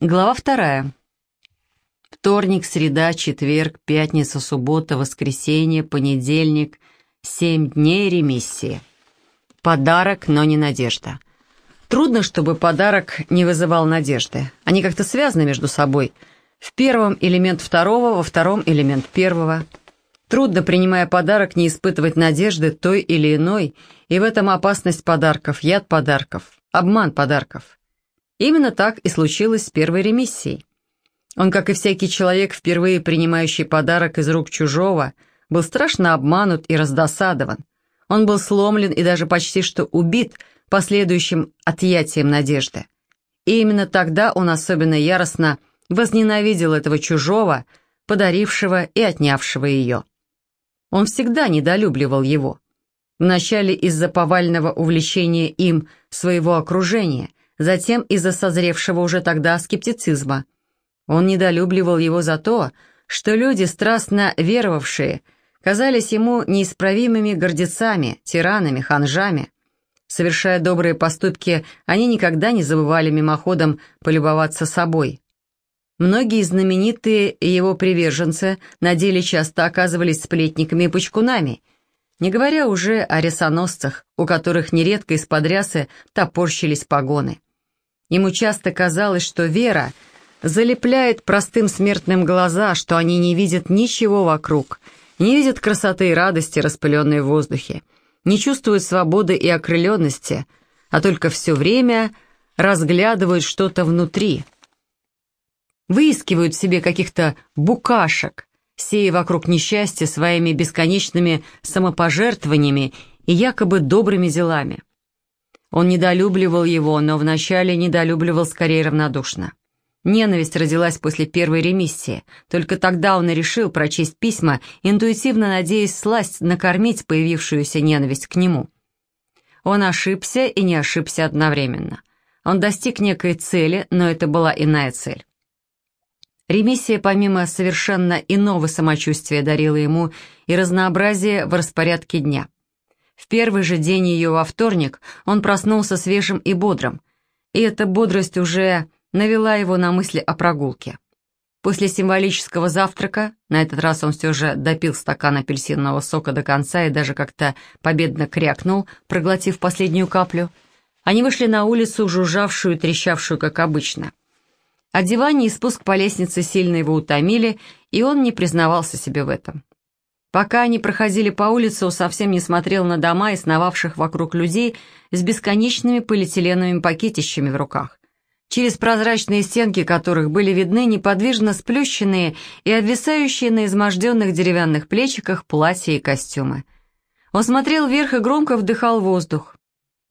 Глава вторая. Вторник, среда, четверг, пятница, суббота, воскресенье, понедельник. Семь дней ремиссии. Подарок, но не надежда. Трудно, чтобы подарок не вызывал надежды. Они как-то связаны между собой. В первом элемент второго, во втором элемент первого. Трудно, принимая подарок, не испытывать надежды той или иной, и в этом опасность подарков, яд подарков, обман подарков. Именно так и случилось с первой ремиссией. Он, как и всякий человек, впервые принимающий подарок из рук чужого, был страшно обманут и раздосадован. Он был сломлен и даже почти что убит последующим отъятием надежды. И именно тогда он особенно яростно возненавидел этого чужого, подарившего и отнявшего ее. Он всегда недолюбливал его. Вначале из-за повального увлечения им своего окружения – затем из-за созревшего уже тогда скептицизма. Он недолюбливал его за то, что люди, страстно веровавшие, казались ему неисправимыми гордецами, тиранами, ханжами. Совершая добрые поступки, они никогда не забывали мимоходом полюбоваться собой. Многие знаменитые его приверженцы на деле часто оказывались сплетниками и пучкунами, не говоря уже о ресоносцах, у которых нередко из-под рясы топорщились погоны. Ему часто казалось, что вера залепляет простым смертным глаза, что они не видят ничего вокруг, не видят красоты и радости, распыленной в воздухе, не чувствуют свободы и окрыленности, а только все время разглядывают что-то внутри. Выискивают в себе каких-то букашек, сея вокруг несчастья своими бесконечными самопожертвованиями и якобы добрыми делами. Он недолюбливал его, но вначале недолюбливал скорее равнодушно. Ненависть родилась после первой ремиссии. Только тогда он и решил прочесть письма, интуитивно надеясь сласть накормить появившуюся ненависть к нему. Он ошибся и не ошибся одновременно. Он достиг некой цели, но это была иная цель. Ремиссия, помимо совершенно иного самочувствия, дарила ему и разнообразие в распорядке дня. В первый же день ее во вторник он проснулся свежим и бодрым, и эта бодрость уже навела его на мысли о прогулке. После символического завтрака, на этот раз он все же допил стакан апельсинового сока до конца и даже как-то победно крякнул, проглотив последнюю каплю, они вышли на улицу, жужжавшую и трещавшую, как обычно. Одевание и спуск по лестнице сильно его утомили, и он не признавался себе в этом. Пока они проходили по улице, он совсем не смотрел на дома и сновавших вокруг людей с бесконечными полиэтиленовыми пакетищами в руках, через прозрачные стенки которых были видны неподвижно сплющенные и обвисающие на изможденных деревянных плечиках платья и костюмы. Он смотрел вверх и громко вдыхал воздух.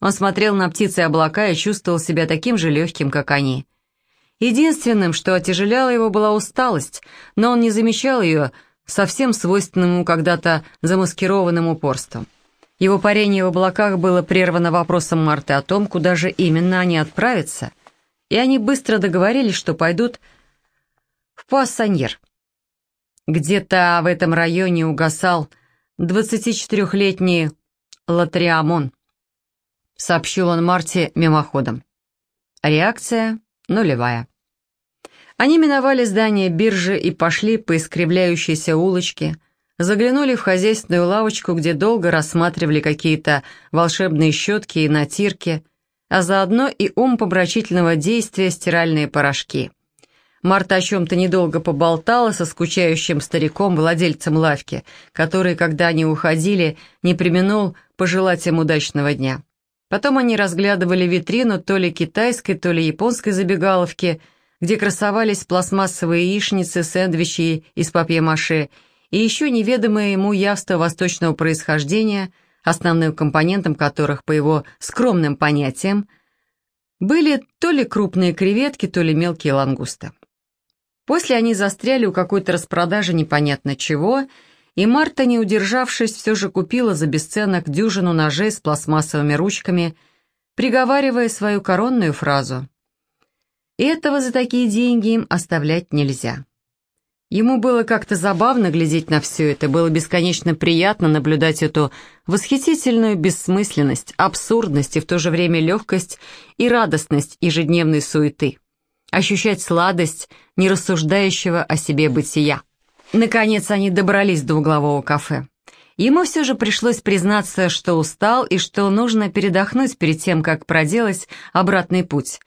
Он смотрел на птицы и облака и чувствовал себя таким же легким, как они. Единственным, что отяжеляло его, была усталость, но он не замечал ее, совсем свойственному когда-то замаскированным упорством. Его парение в облаках было прервано вопросом Марты о том, куда же именно они отправятся, и они быстро договорились, что пойдут в Пуассаньер. Где-то в этом районе угасал 24-летний Латриамон, сообщил он Марте мимоходом. Реакция нулевая. Они миновали здание биржи и пошли по искривляющейся улочке, заглянули в хозяйственную лавочку, где долго рассматривали какие-то волшебные щетки и натирки, а заодно и ум помрачительного действия стиральные порошки. Марта о чем-то недолго поболтала со скучающим стариком, владельцем лавки, который, когда они уходили, не применул пожелать им удачного дня. Потом они разглядывали витрину то ли китайской, то ли японской забегаловки – где красовались пластмассовые яичницы, сэндвичи из папье-маше и еще неведомое ему явство восточного происхождения, основным компонентом которых, по его скромным понятиям, были то ли крупные креветки, то ли мелкие лангусты. После они застряли у какой-то распродажи непонятно чего, и Марта, не удержавшись, все же купила за бесценок дюжину ножей с пластмассовыми ручками, приговаривая свою коронную фразу этого за такие деньги им оставлять нельзя. Ему было как-то забавно глядеть на все это, было бесконечно приятно наблюдать эту восхитительную бессмысленность, абсурдность и в то же время легкость и радостность ежедневной суеты. ощущать сладость нерассуждающего о себе бытия. Наконец они добрались до углового кафе. Ему все же пришлось признаться, что устал и что нужно передохнуть перед тем, как проделать обратный путь.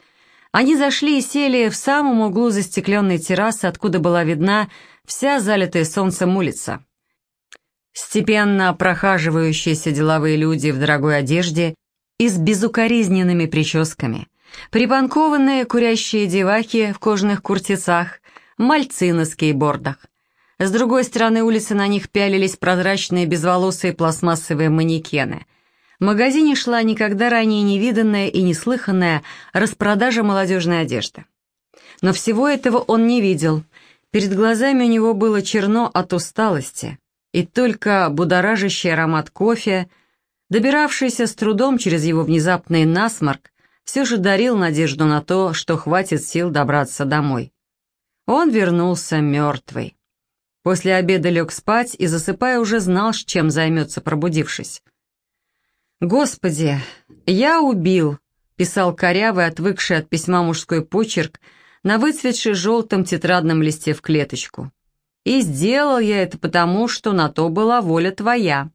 Они зашли и сели в самом углу застекленной террасы, откуда была видна вся залитая солнцем улица. Степенно прохаживающиеся деловые люди в дорогой одежде и с безукоризненными прическами, припанкованные курящие девахи в кожаных куртицах, мальцы на скейбордах. С другой стороны улицы на них пялились прозрачные безволосые пластмассовые манекены. В магазине шла никогда ранее невиданная и неслыханная распродажа молодежной одежды. Но всего этого он не видел. Перед глазами у него было черно от усталости, и только будоражащий аромат кофе, добиравшийся с трудом через его внезапный насморк, все же дарил надежду на то, что хватит сил добраться домой. Он вернулся мертвый. После обеда лег спать и, засыпая, уже знал, чем займется, пробудившись. «Господи, я убил», — писал корявый, отвыкший от письма мужской почерк, на выцветшей желтом тетрадном листе в клеточку. «И сделал я это потому, что на то была воля твоя».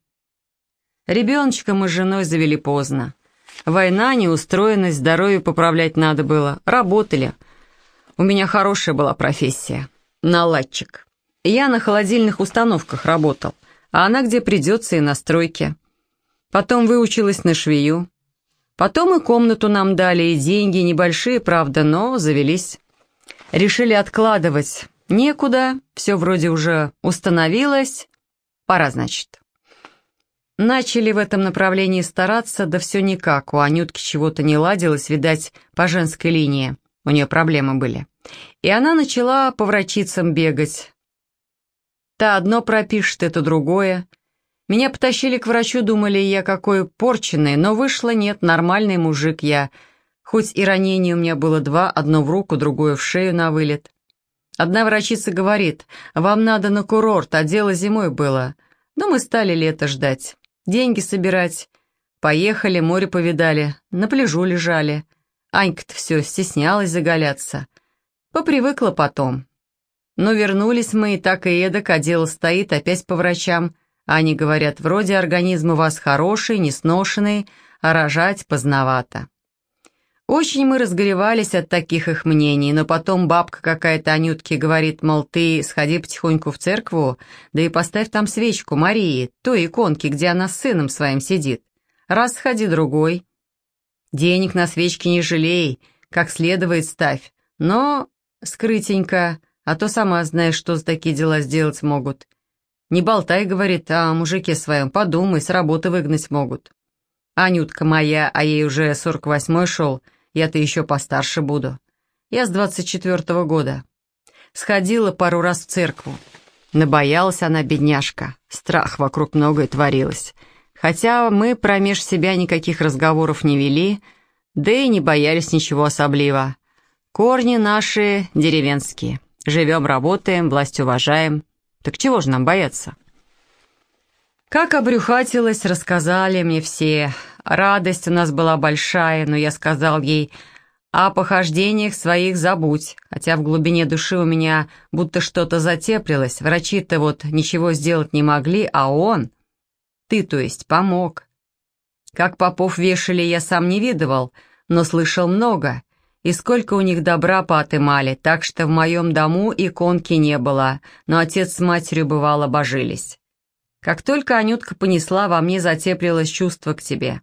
Ребеночка мы с женой завели поздно. Война, неустроенность, здоровье поправлять надо было. Работали. У меня хорошая была профессия. Наладчик. Я на холодильных установках работал, а она где придется и на стройке. Потом выучилась на швею. Потом и комнату нам дали, и деньги, небольшие, правда, но завелись. Решили откладывать. Некуда, все вроде уже установилось. Пора, значит. Начали в этом направлении стараться, да все никак. У Анютки чего-то не ладилось, видать, по женской линии. У нее проблемы были. И она начала по врачицам бегать. Та одно пропишет, это другое. Меня потащили к врачу, думали, я какой порченный, но вышло нет, нормальный мужик я. Хоть и ранение у меня было два, одно в руку, другое в шею на вылет. Одна врачица говорит, вам надо на курорт, а дело зимой было. Но мы стали лето ждать, деньги собирать. Поехали, море повидали, на пляжу лежали. Анька-то все стеснялась заголяться. Попривыкла потом. Но вернулись мы и так и эдак, а дело стоит опять по врачам. Они говорят, вроде организм у вас хороший, несношенный, а рожать поздновато. Очень мы разгоревались от таких их мнений, но потом бабка какая-то Анютке говорит, мол, ты сходи потихоньку в церкву, да и поставь там свечку Марии, той иконки, где она с сыном своим сидит. Раз сходи другой. Денег на свечки не жалей, как следует ставь, но скрытенько, а то сама знаешь, что за такие дела сделать могут. Не болтай, говорит, а мужике своем подумай, с работы выгнать могут. Анютка моя, а ей уже сорок восьмой шел, я-то еще постарше буду. Я с двадцать четвертого года. Сходила пару раз в церкву. Набоялась она, бедняжка. Страх вокруг многое творилось. Хотя мы промеж себя никаких разговоров не вели, да и не боялись ничего особливо. Корни наши деревенские. Живем, работаем, власть уважаем. Так чего же нам бояться? Как обрюхатилась, рассказали мне все. Радость у нас была большая, но я сказал ей, о похождениях своих забудь, хотя в глубине души у меня будто что-то затеплилось. Врачи-то вот ничего сделать не могли, а он... Ты, то есть, помог. Как попов вешали, я сам не видывал, но слышал много и сколько у них добра поотымали, так что в моем дому иконки не было, но отец с матерью бывало божились. Как только Анютка понесла, во мне затеплилось чувство к тебе.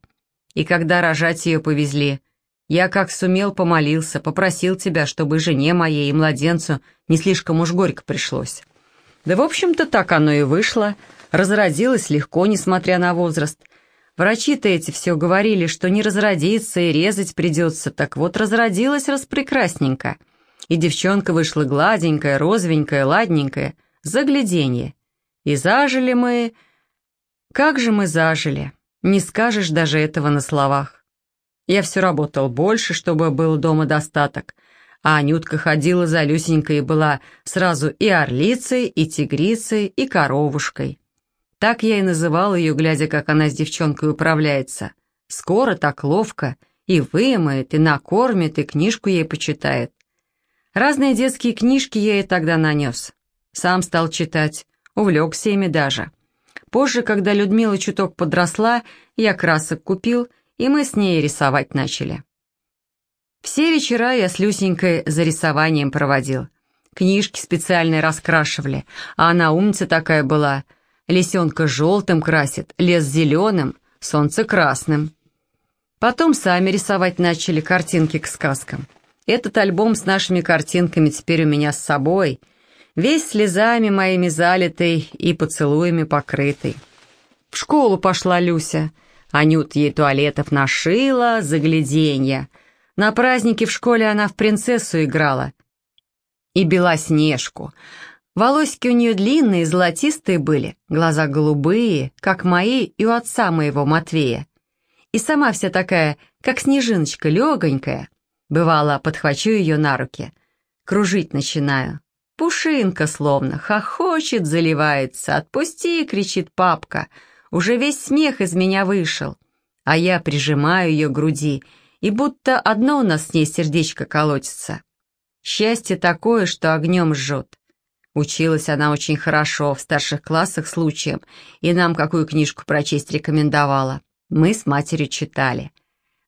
И когда рожать ее повезли, я как сумел помолился, попросил тебя, чтобы жене моей и младенцу не слишком уж горько пришлось. Да, в общем-то, так оно и вышло, разродилось легко, несмотря на возраст — Врачи-то эти все говорили, что не разродиться и резать придется, так вот разродилась распрекрасненько. И девчонка вышла гладенькая, розовенькая, ладненькая, загляденье. И зажили мы... Как же мы зажили? Не скажешь даже этого на словах. Я все работал больше, чтобы был дома достаток, а Анютка ходила за Люсенькой и была сразу и орлицей, и тигрицей, и коровушкой. Так я и называл ее, глядя, как она с девчонкой управляется. Скоро, так ловко, и вымоет, и накормит, и книжку ей почитает. Разные детские книжки я ей тогда нанес. Сам стал читать, увлекся ими даже. Позже, когда Людмила чуток подросла, я красок купил, и мы с ней рисовать начали. Все вечера я с Люсенькой за рисованием проводил. Книжки специально раскрашивали, а она умница такая была. Лисенка желтым красит, лес зеленым, солнце красным. Потом сами рисовать начали картинки к сказкам. Этот альбом с нашими картинками теперь у меня с собой, весь слезами моими залитый и поцелуями покрытый. В школу пошла Люся. Анют ей туалетов нашила, загляденья. На празднике в школе она в принцессу играла. И Белоснежку. Волосики у нее длинные, золотистые были, глаза голубые, как мои и у отца моего Матвея. И сама вся такая, как снежиночка, легонькая. Бывало, подхвачу ее на руки. Кружить начинаю. Пушинка словно, хохочет, заливается. «Отпусти!» — кричит папка. Уже весь смех из меня вышел. А я прижимаю ее к груди, и будто одно у нас с ней сердечко колотится. Счастье такое, что огнем жжет. Училась она очень хорошо, в старших классах случаем, и нам какую книжку прочесть рекомендовала. Мы с матерью читали.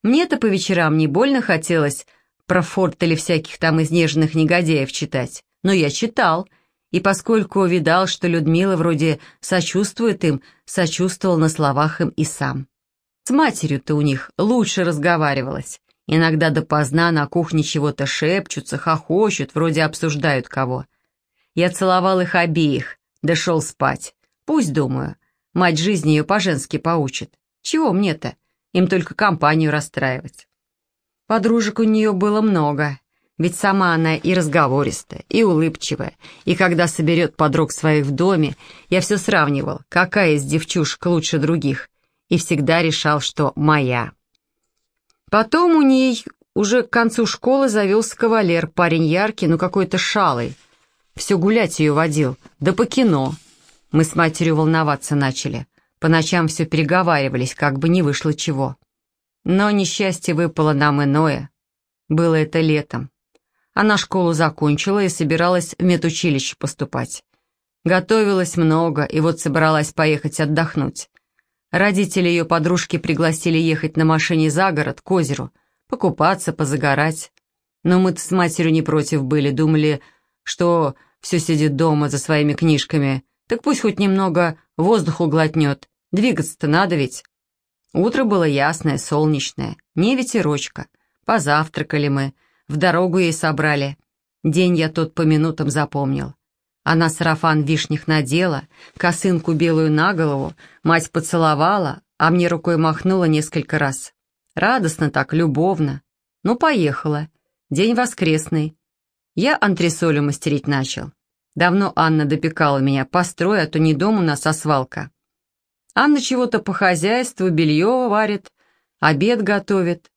Мне-то по вечерам не больно хотелось про форт или всяких там изнеженных негодяев читать, но я читал, и поскольку видал, что Людмила вроде сочувствует им, сочувствовал на словах им и сам. С матерью-то у них лучше разговаривалось. Иногда допоздна на кухне чего-то шепчутся, хохочут, вроде обсуждают кого. Я целовал их обеих, дошел спать. Пусть, думаю, мать жизни ее по-женски поучит. Чего мне-то? Им только компанию расстраивать. Подружек у нее было много, ведь сама она и разговористая, и улыбчивая, и когда соберет подруг своих в доме, я все сравнивал, какая из девчушек лучше других, и всегда решал, что моя. Потом у ней уже к концу школы завелся кавалер, парень яркий, но какой-то шалый. Все гулять ее водил, да по кино. Мы с матерью волноваться начали. По ночам все переговаривались, как бы не вышло чего. Но несчастье выпало нам иное. Было это летом. Она школу закончила и собиралась в медучилище поступать. Готовилась много и вот собралась поехать отдохнуть. Родители ее подружки пригласили ехать на машине за город, к озеру, покупаться, позагорать. Но мы-то с матерью не против были, думали, что все сидит дома за своими книжками, так пусть хоть немного воздуху глотнет. Двигаться-то надо ведь. Утро было ясное, солнечное, не ветерочка. Позавтракали мы, в дорогу ей собрали. День я тот по минутам запомнил. Она сарафан вишних надела, косынку белую на голову, мать поцеловала, а мне рукой махнула несколько раз. Радостно так, любовно. Ну, поехала. День воскресный. Я антресолю мастерить начал. Давно Анна допекала меня, построй, а то не дом у нас, а свалка. Анна чего-то по хозяйству, белье варит, обед готовит.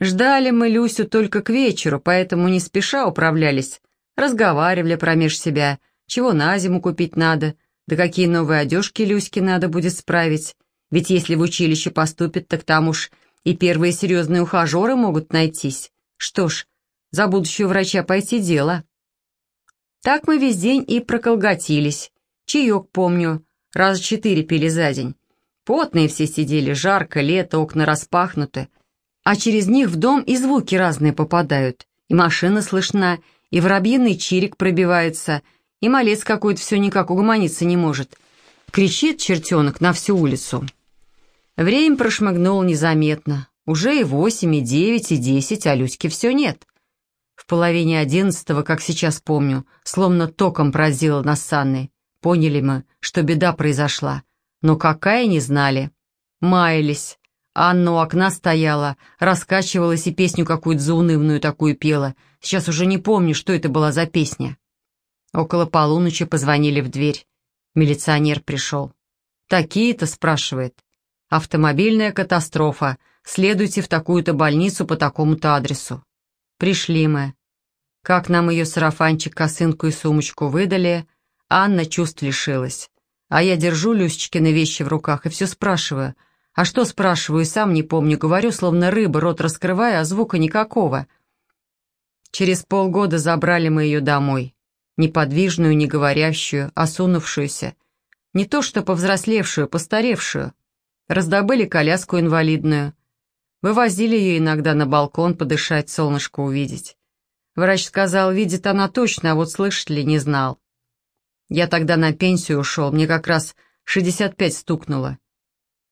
Ждали мы Люсю только к вечеру, поэтому не спеша управлялись, разговаривали промеж себя, чего на зиму купить надо, да какие новые одежки Люське надо будет справить. Ведь если в училище поступит, так там уж и первые серьезные ухажеры могут найтись. Что ж, за будущего врача пойти дело. Так мы весь день и проколготились. Чаек, помню, раз четыре пили за день. Потные все сидели, жарко, лето, окна распахнуты. А через них в дом и звуки разные попадают. И машина слышна, и воробьиный чирик пробивается, и малец какой-то все никак угомониться не может. Кричит чертенок на всю улицу. Время прошмыгнуло незаметно. Уже и восемь, и девять, и десять, а Люськи все нет. В половине одиннадцатого, как сейчас помню, словно током поразило нас с Анной. Поняли мы, что беда произошла. Но какая, не знали. Маялись. Анна у окна стояла, раскачивалась и песню какую-то заунывную такую пела. Сейчас уже не помню, что это была за песня. Около полуночи позвонили в дверь. Милиционер пришел. «Такие-то?» — спрашивает. «Автомобильная катастрофа. Следуйте в такую-то больницу по такому-то адресу». Пришли мы. Как нам ее сарафанчик, косынку и сумочку выдали, Анна чувств лишилась. А я держу Люсечкины вещи в руках и все спрашиваю. А что спрашиваю, сам не помню, говорю, словно рыба, рот раскрывая, а звука никакого. Через полгода забрали мы ее домой. Неподвижную, не говорящую, осунувшуюся. Не то что повзрослевшую, постаревшую. Раздобыли коляску инвалидную. Вывозили ее иногда на балкон подышать, солнышко увидеть. Врач сказал, видит она точно, а вот слышит ли, не знал. Я тогда на пенсию ушел, мне как раз 65 стукнуло.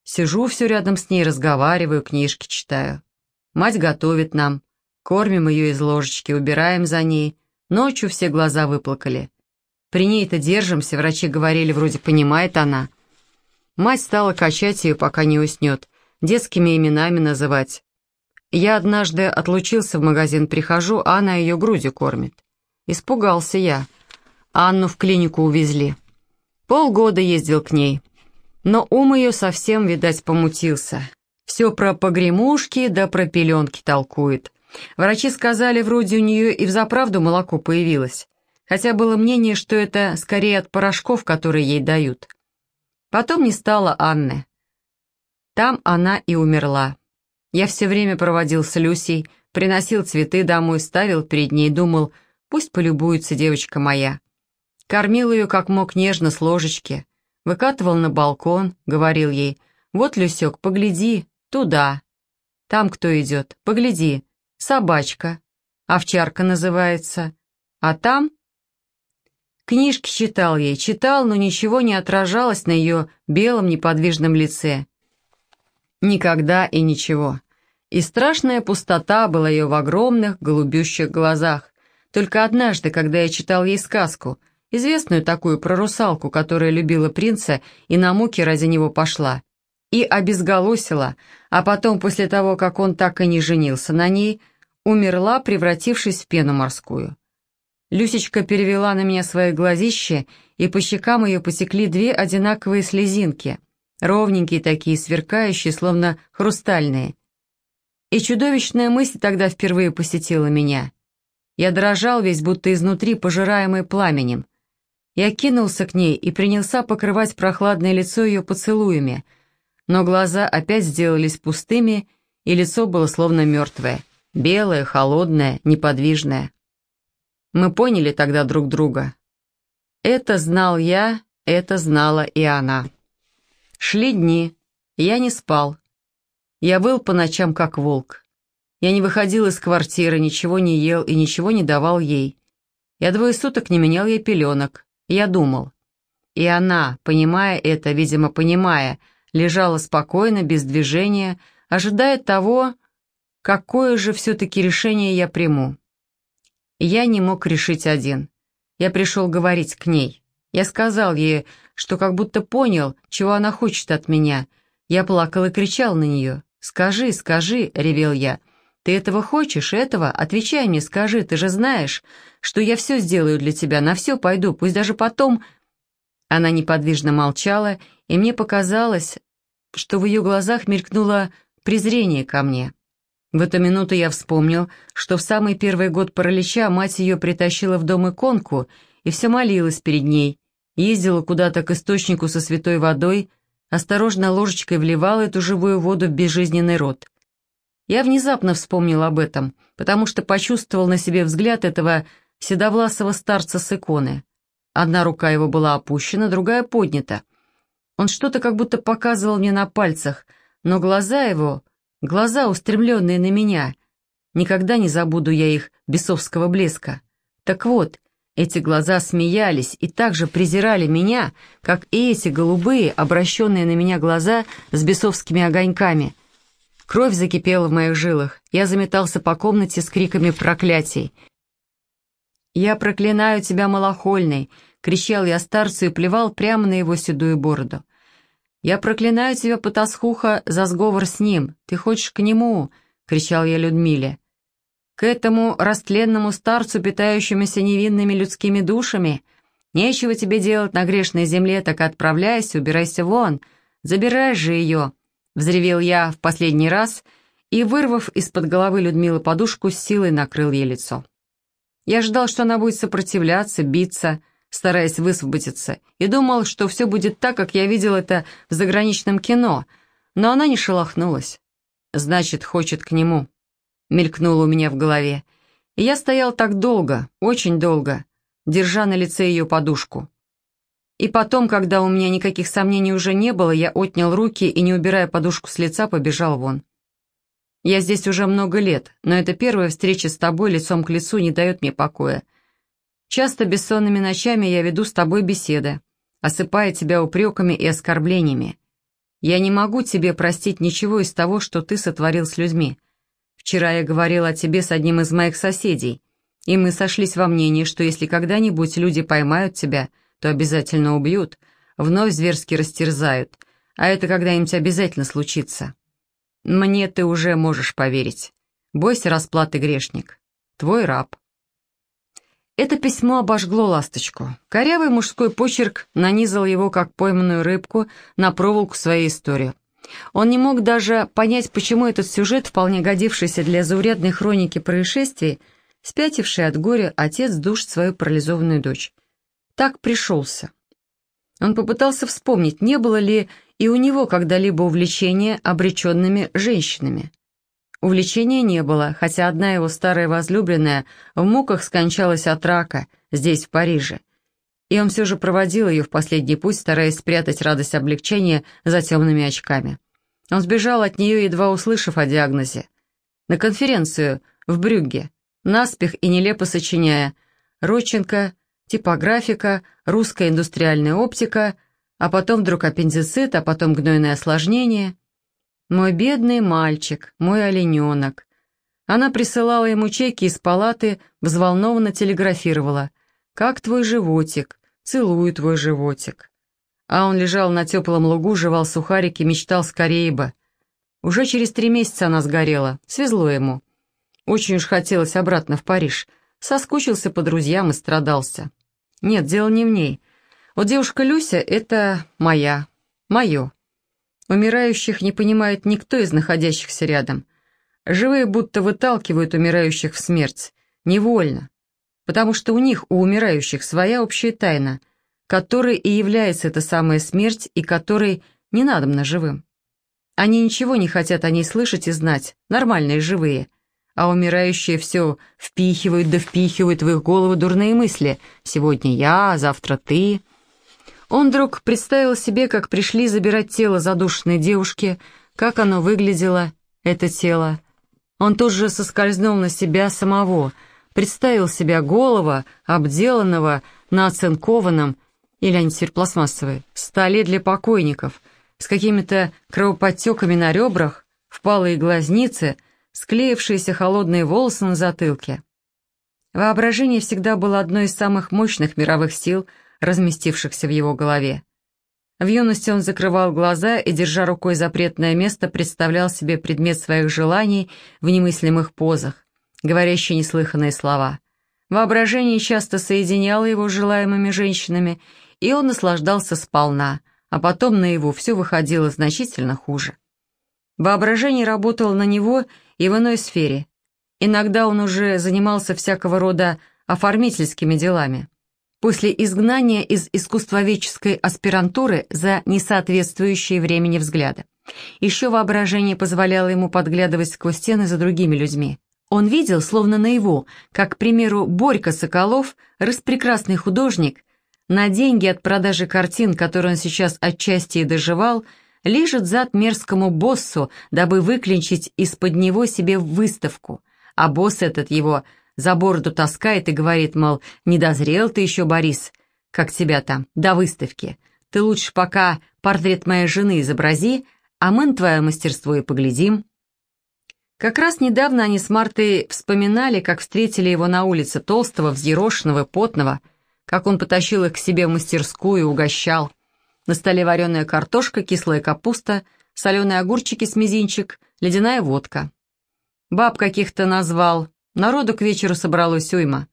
Сижу все рядом с ней, разговариваю, книжки читаю. Мать готовит нам, кормим ее из ложечки, убираем за ней. Ночью все глаза выплакали. При ней-то держимся, врачи говорили, вроде понимает она. Мать стала качать ее, пока не уснет, детскими именами называть. Я однажды отлучился в магазин, прихожу, а она ее грудью кормит. Испугался я. Анну в клинику увезли. Полгода ездил к ней. Но ум ее совсем, видать, помутился. Все про погремушки да про пеленки толкует. Врачи сказали, вроде у нее и взаправду молоко появилось. Хотя было мнение, что это скорее от порошков, которые ей дают. Потом не стало Анны. Там она и умерла. Я все время проводил с Люсей, приносил цветы домой, ставил перед ней, думал, пусть полюбуется девочка моя. Кормил ее как мог нежно с ложечки, выкатывал на балкон, говорил ей, вот, Люсек, погляди, туда. Там кто идет, погляди, собачка, овчарка называется. А там... Книжки читал ей, читал, но ничего не отражалось на ее белом неподвижном лице. Никогда и ничего. И страшная пустота была ее в огромных голубющих глазах. Только однажды, когда я читал ей сказку, известную такую про русалку, которая любила принца и на муки ради него пошла, и обезголосила, а потом, после того, как он так и не женился на ней, умерла, превратившись в пену морскую. Люсечка перевела на меня свои глазища, и по щекам ее посекли две одинаковые слезинки — ровненькие такие, сверкающие, словно хрустальные. И чудовищная мысль тогда впервые посетила меня. Я дрожал весь, будто изнутри, пожираемый пламенем. Я кинулся к ней и принялся покрывать прохладное лицо ее поцелуями, но глаза опять сделались пустыми, и лицо было словно мертвое, белое, холодное, неподвижное. Мы поняли тогда друг друга. Это знал я, это знала и она. Шли дни, я не спал. Я был по ночам как волк. Я не выходил из квартиры, ничего не ел и ничего не давал ей. Я двое суток не менял ей пеленок. Я думал. И она, понимая это, видимо, понимая, лежала спокойно, без движения, ожидая того, какое же все-таки решение я приму. Я не мог решить один. Я пришел говорить к ней. Я сказал ей, что как будто понял, чего она хочет от меня. Я плакал и кричал на нее. «Скажи, скажи», — ревел я. «Ты этого хочешь, этого? Отвечай мне, скажи, ты же знаешь, что я все сделаю для тебя, на все пойду, пусть даже потом...» Она неподвижно молчала, и мне показалось, что в ее глазах мелькнуло презрение ко мне. В эту минуту я вспомнил, что в самый первый год паралича мать ее притащила в дом иконку и все молилась перед ней, ездила куда-то к источнику со святой водой, осторожно ложечкой вливала эту живую воду в безжизненный рот. Я внезапно вспомнил об этом, потому что почувствовал на себе взгляд этого седовласого старца с иконы. Одна рука его была опущена, другая поднята. Он что-то как будто показывал мне на пальцах, но глаза его, глаза, устремленные на меня, никогда не забуду я их бесовского блеска. Так вот, эти глаза смеялись и также презирали меня, как и эти голубые, обращенные на меня глаза с бесовскими огоньками. Кровь закипела в моих жилах. Я заметался по комнате с криками проклятий. «Я проклинаю тебя, малохольный!» — кричал я старцу и плевал прямо на его седую бороду. «Я проклинаю тебя, потасхуха, за сговор с ним. Ты хочешь к нему?» — кричал я Людмиле к этому растленному старцу, питающемуся невинными людскими душами? Нечего тебе делать на грешной земле, так отправляйся, убирайся вон, забирай же ее!» Взревел я в последний раз и, вырвав из-под головы Людмилы подушку, с силой накрыл ей лицо. Я ждал, что она будет сопротивляться, биться, стараясь высвободиться, и думал, что все будет так, как я видел это в заграничном кино, но она не шелохнулась. Значит, хочет к нему мелькнуло у меня в голове. И я стоял так долго, очень долго, держа на лице ее подушку. И потом, когда у меня никаких сомнений уже не было, я отнял руки и, не убирая подушку с лица, побежал вон. Я здесь уже много лет, но эта первая встреча с тобой лицом к лицу не дает мне покоя. Часто бессонными ночами я веду с тобой беседы, осыпая тебя упреками и оскорблениями. Я не могу тебе простить ничего из того, что ты сотворил с людьми. Вчера я говорил о тебе с одним из моих соседей, и мы сошлись во мнении, что если когда-нибудь люди поймают тебя, то обязательно убьют, вновь зверски растерзают, а это когда-нибудь обязательно случится. Мне ты уже можешь поверить. Бойся расплаты, грешник. Твой раб. Это письмо обожгло ласточку. Корявый мужской почерк нанизал его, как пойманную рыбку, на проволоку своей истории. Он не мог даже понять, почему этот сюжет, вполне годившийся для заурядной хроники происшествий, спятивший от горя отец душит свою парализованную дочь. Так пришелся. Он попытался вспомнить, не было ли и у него когда-либо увлечения обреченными женщинами. Увлечения не было, хотя одна его старая возлюбленная в муках скончалась от рака здесь, в Париже. И он все же проводил ее в последний путь, стараясь спрятать радость облегчения за темными очками. Он сбежал от нее, едва услышав о диагнозе. На конференцию в Брюгге, наспех и нелепо сочиняя «Родченко», «Типографика», «Русская индустриальная оптика», а потом вдруг аппендицит, а потом гнойное осложнение. Мой бедный мальчик, мой олененок. Она присылала ему чеки из палаты, взволнованно телеграфировала. «Как твой животик? Целую твой животик». А он лежал на теплом лугу, жевал сухарики, мечтал скорее бы. Уже через три месяца она сгорела, свезло ему. Очень уж хотелось обратно в Париж. Соскучился по друзьям и страдался. Нет, дело не в ней. Вот девушка Люся — это моя, мое. Умирающих не понимает никто из находящихся рядом. Живые будто выталкивают умирающих в смерть. Невольно. Потому что у них, у умирающих, своя общая тайна, которой и является эта самая смерть и которой не надобно живым. Они ничего не хотят о ней слышать и знать, нормальные живые. А умирающие все впихивают да впихивают в их головы дурные мысли. «Сегодня я, завтра ты». Он вдруг представил себе, как пришли забирать тело задушенной девушки, как оно выглядело, это тело. Он тут же соскользнул на себя самого, представил себя голого, обделанного, на оцинкованном, или они теперь столе для покойников, с какими-то кровоподтеками на ребрах, впалые глазницы, склеившиеся холодные волосы на затылке. Воображение всегда было одной из самых мощных мировых сил — разместившихся в его голове. В юности он закрывал глаза и, держа рукой запретное место, представлял себе предмет своих желаний в немыслимых позах, говорящие неслыханные слова. Воображение часто соединяло его с желаемыми женщинами, и он наслаждался сполна, а потом на его все выходило значительно хуже. Воображение работало на него и в иной сфере. Иногда он уже занимался всякого рода оформительскими делами после изгнания из искусствоведческой аспирантуры за несоответствующие времени взгляды. Еще воображение позволяло ему подглядывать сквозь стены за другими людьми. Он видел, словно наяву, как, к примеру, Борька Соколов, распрекрасный художник, на деньги от продажи картин, которые он сейчас отчасти и доживал, лежит зад мерзкому боссу, дабы выклинчить из-под него себе выставку, а босс этот его за бороду таскает и говорит, мол, не дозрел ты еще, Борис, как тебя там, до выставки. Ты лучше пока портрет моей жены изобрази, а мы на твое мастерство и поглядим. Как раз недавно они с Мартой вспоминали, как встретили его на улице толстого, взъерошенного, потного, как он потащил их к себе в мастерскую и угощал. На столе вареная картошка, кислая капуста, соленые огурчики с мизинчик, ледяная водка. Баб каких-то назвал, Народу к вечеру собралось уйма.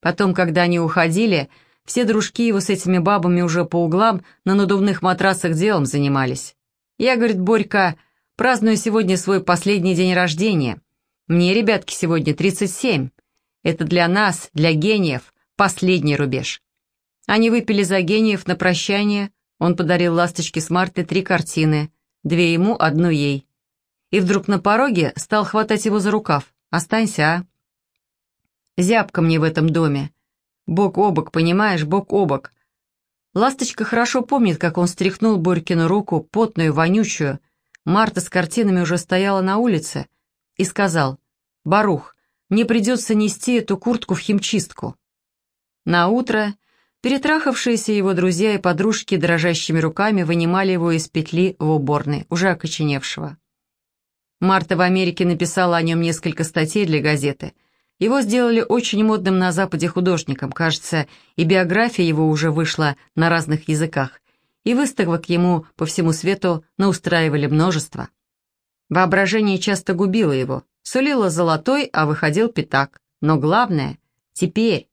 Потом, когда они уходили, все дружки его с этими бабами уже по углам на надувных матрасах делом занимались. Я, говорит, Борька, праздную сегодня свой последний день рождения. Мне, ребятки, сегодня 37. Это для нас, для гениев, последний рубеж. Они выпили за гениев на прощание. Он подарил ласточке с Мартой три картины. Две ему, одну ей. И вдруг на пороге стал хватать его за рукав. «Останься, а?» Зябко мне в этом доме. Бок о бок, понимаешь, бок о бок. Ласточка хорошо помнит, как он стряхнул Борькину руку, потную, вонючую. Марта с картинами уже стояла на улице и сказал, «Барух, мне придется нести эту куртку в химчистку». На утро перетрахавшиеся его друзья и подружки дрожащими руками вынимали его из петли в уборной, уже окоченевшего. Марта в Америке написала о нем несколько статей для газеты – его сделали очень модным на Западе художником, кажется, и биография его уже вышла на разных языках, и выставок ему по всему свету наустраивали множество. Воображение часто губило его, сулило золотой, а выходил пятак. Но главное, теперь,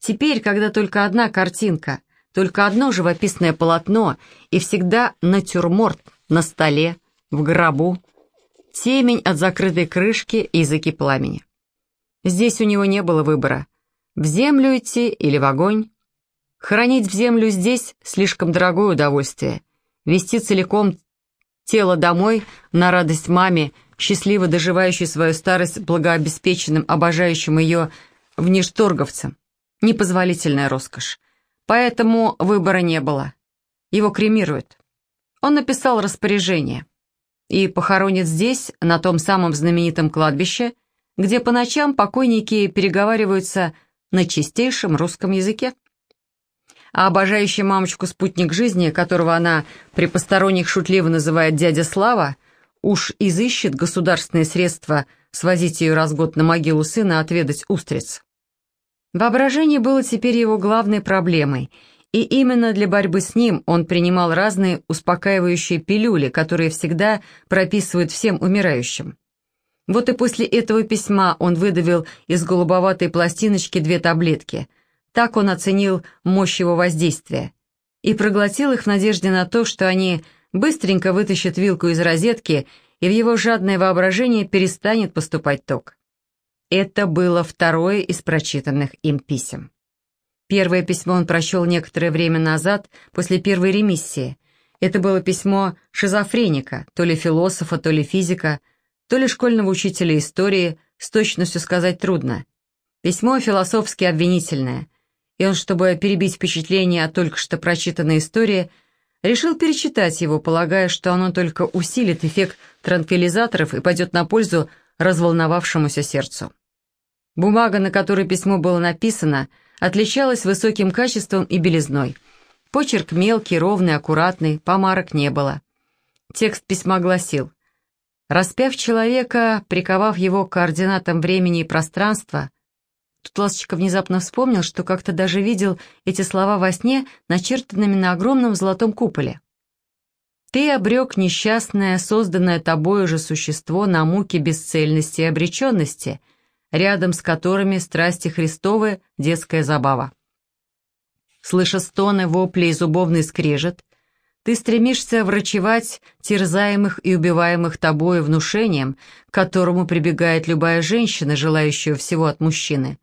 теперь, когда только одна картинка, только одно живописное полотно и всегда натюрморт на столе, в гробу, темень от закрытой крышки и языки пламени. Здесь у него не было выбора. В землю идти или в огонь. Хранить в землю здесь слишком дорогое удовольствие. Вести целиком тело домой на радость маме, счастливо доживающей свою старость благообеспеченным, обожающим ее внешторговцем. Непозволительная роскошь. Поэтому выбора не было. Его кремируют. Он написал распоряжение. И похоронит здесь, на том самом знаменитом кладбище, где по ночам покойники переговариваются на чистейшем русском языке. А обожающий мамочку спутник жизни, которого она при посторонних шутливо называет дядя Слава, уж изыщет государственные средства свозить ее раз год на могилу сына отведать устриц. Воображение было теперь его главной проблемой, и именно для борьбы с ним он принимал разные успокаивающие пилюли, которые всегда прописывают всем умирающим. Вот и после этого письма он выдавил из голубоватой пластиночки две таблетки. Так он оценил мощь его воздействия. И проглотил их в надежде на то, что они быстренько вытащат вилку из розетки, и в его жадное воображение перестанет поступать ток. Это было второе из прочитанных им писем. Первое письмо он прочел некоторое время назад, после первой ремиссии. Это было письмо шизофреника, то ли философа, то ли физика – то ли школьного учителя истории, с точностью сказать трудно. Письмо философски обвинительное, и он, чтобы перебить впечатление от только что прочитанной истории, решил перечитать его, полагая, что оно только усилит эффект транквилизаторов и пойдет на пользу разволновавшемуся сердцу. Бумага, на которой письмо было написано, отличалась высоким качеством и белизной. Почерк мелкий, ровный, аккуратный, помарок не было. Текст письма гласил Распяв человека, приковав его к координатам времени и пространства, тут Ласточка внезапно вспомнил, что как-то даже видел эти слова во сне, начертанными на огромном золотом куполе. «Ты обрек несчастное, созданное тобою же существо на муки бесцельности и обреченности, рядом с которыми страсти Христовы — детская забава». Слыша стоны, вопли и зубовный скрежет, ты стремишься врачевать терзаемых и убиваемых тобою внушением, к которому прибегает любая женщина, желающая всего от мужчины.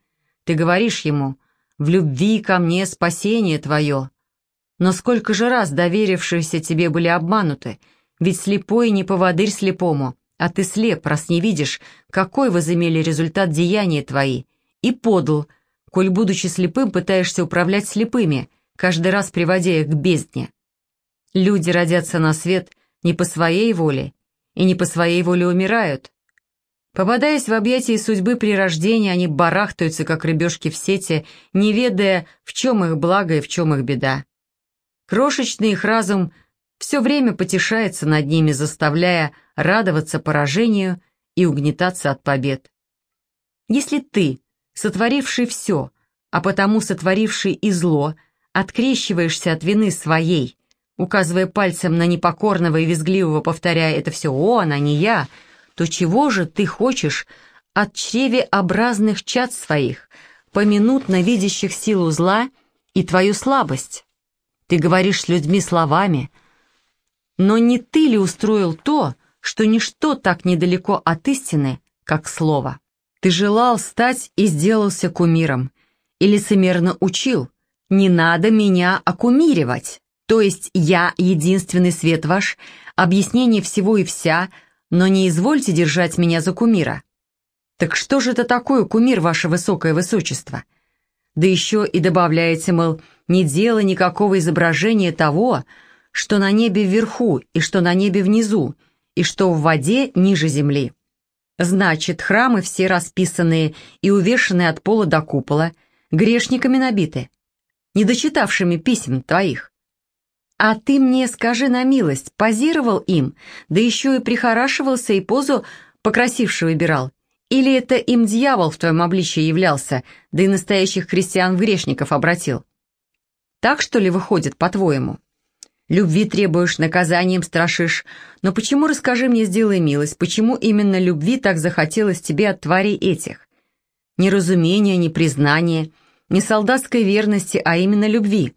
Ты говоришь ему «В любви ко мне спасение твое». Но сколько же раз доверившиеся тебе были обмануты, ведь слепой не поводырь слепому, а ты слеп, раз не видишь, какой возымели результат деяния твои, и подл, коль, будучи слепым, пытаешься управлять слепыми, каждый раз приводя их к бездне. Люди родятся на свет не по своей воле и не по своей воле умирают. Попадаясь в объятия судьбы при рождении, они барахтаются, как рыбешки в сети, не ведая, в чем их благо и в чем их беда. Крошечный их разум все время потешается над ними, заставляя радоваться поражению и угнетаться от побед. Если ты, сотворивший все, а потому сотворивший и зло, открещиваешься от вины своей, указывая пальцем на непокорного и визгливого, повторяя «это все он, а не я», то чего же ты хочешь от чревеобразных чад своих, поминутно видящих силу зла и твою слабость? Ты говоришь с людьми словами, но не ты ли устроил то, что ничто так недалеко от истины, как слово? Ты желал стать и сделался кумиром, и лицемерно учил, не надо меня окумиривать. То есть я единственный свет ваш, объяснение всего и вся, но не извольте держать меня за кумира. Так что же это такое, кумир, ваше высокое высочество? Да еще и добавляете, мол, не делай никакого изображения того, что на небе вверху и что на небе внизу, и что в воде ниже земли. Значит, храмы все расписанные и увешанные от пола до купола, грешниками набиты, недочитавшими писем твоих. А ты мне скажи на милость, позировал им, да еще и прихорашивался и позу покрасивше выбирал? Или это им дьявол в твоем обличье являлся, да и настоящих христиан в грешников обратил? Так что ли выходит, по-твоему?» Любви требуешь, наказанием страшишь. Но почему, расскажи мне, сделай милость, почему именно любви так захотелось тебе от тварей этих? Не разумения, не признания, не солдатской верности, а именно любви.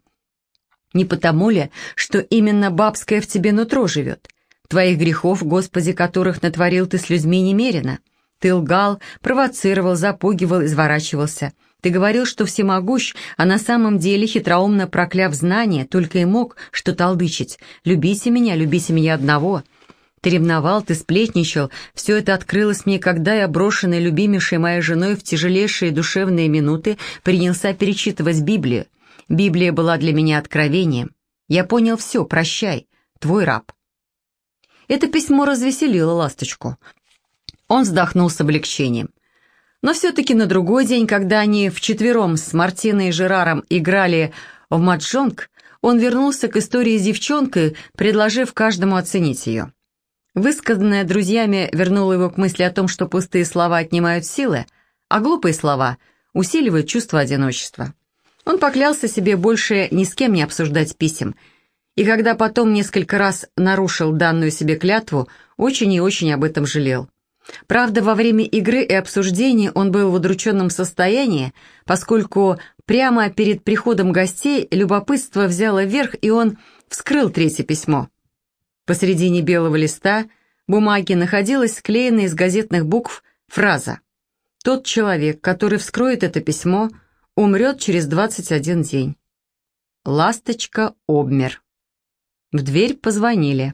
Не потому ли, что именно бабское в тебе нутро живет? Твоих грехов, Господи, которых натворил ты с людьми немерено. Ты лгал, провоцировал, запугивал, изворачивался. Ты говорил, что всемогущ, а на самом деле, хитроумно прокляв знание, только и мог что толдычить. «Любите меня, любите меня одного». Ты ревновал, ты сплетничал. Все это открылось мне, когда я, брошенный любимейшей моей женой в тяжелейшие душевные минуты, принялся перечитывать Библию. Библия была для меня откровением. Я понял все, прощай, твой раб. Это письмо развеселило ласточку. Он вздохнул с облегчением. Но все-таки на другой день, когда они вчетвером с Мартиной и Жераром играли в маджонг, он вернулся к истории с девчонкой, предложив каждому оценить ее. Высказанное друзьями вернуло его к мысли о том, что пустые слова отнимают силы, а глупые слова усиливают чувство одиночества. Он поклялся себе больше ни с кем не обсуждать писем, и когда потом несколько раз нарушил данную себе клятву, очень и очень об этом жалел. Правда, во время игры и обсуждения он был в удрученном состоянии, поскольку прямо перед приходом гостей любопытство взяло верх, и он вскрыл третье письмо. Посредине белого листа бумаги находилась склеенная из газетных букв фраза «Тот человек, который вскроет это письмо, умрет через 21 день». Ласточка обмер. В дверь позвонили.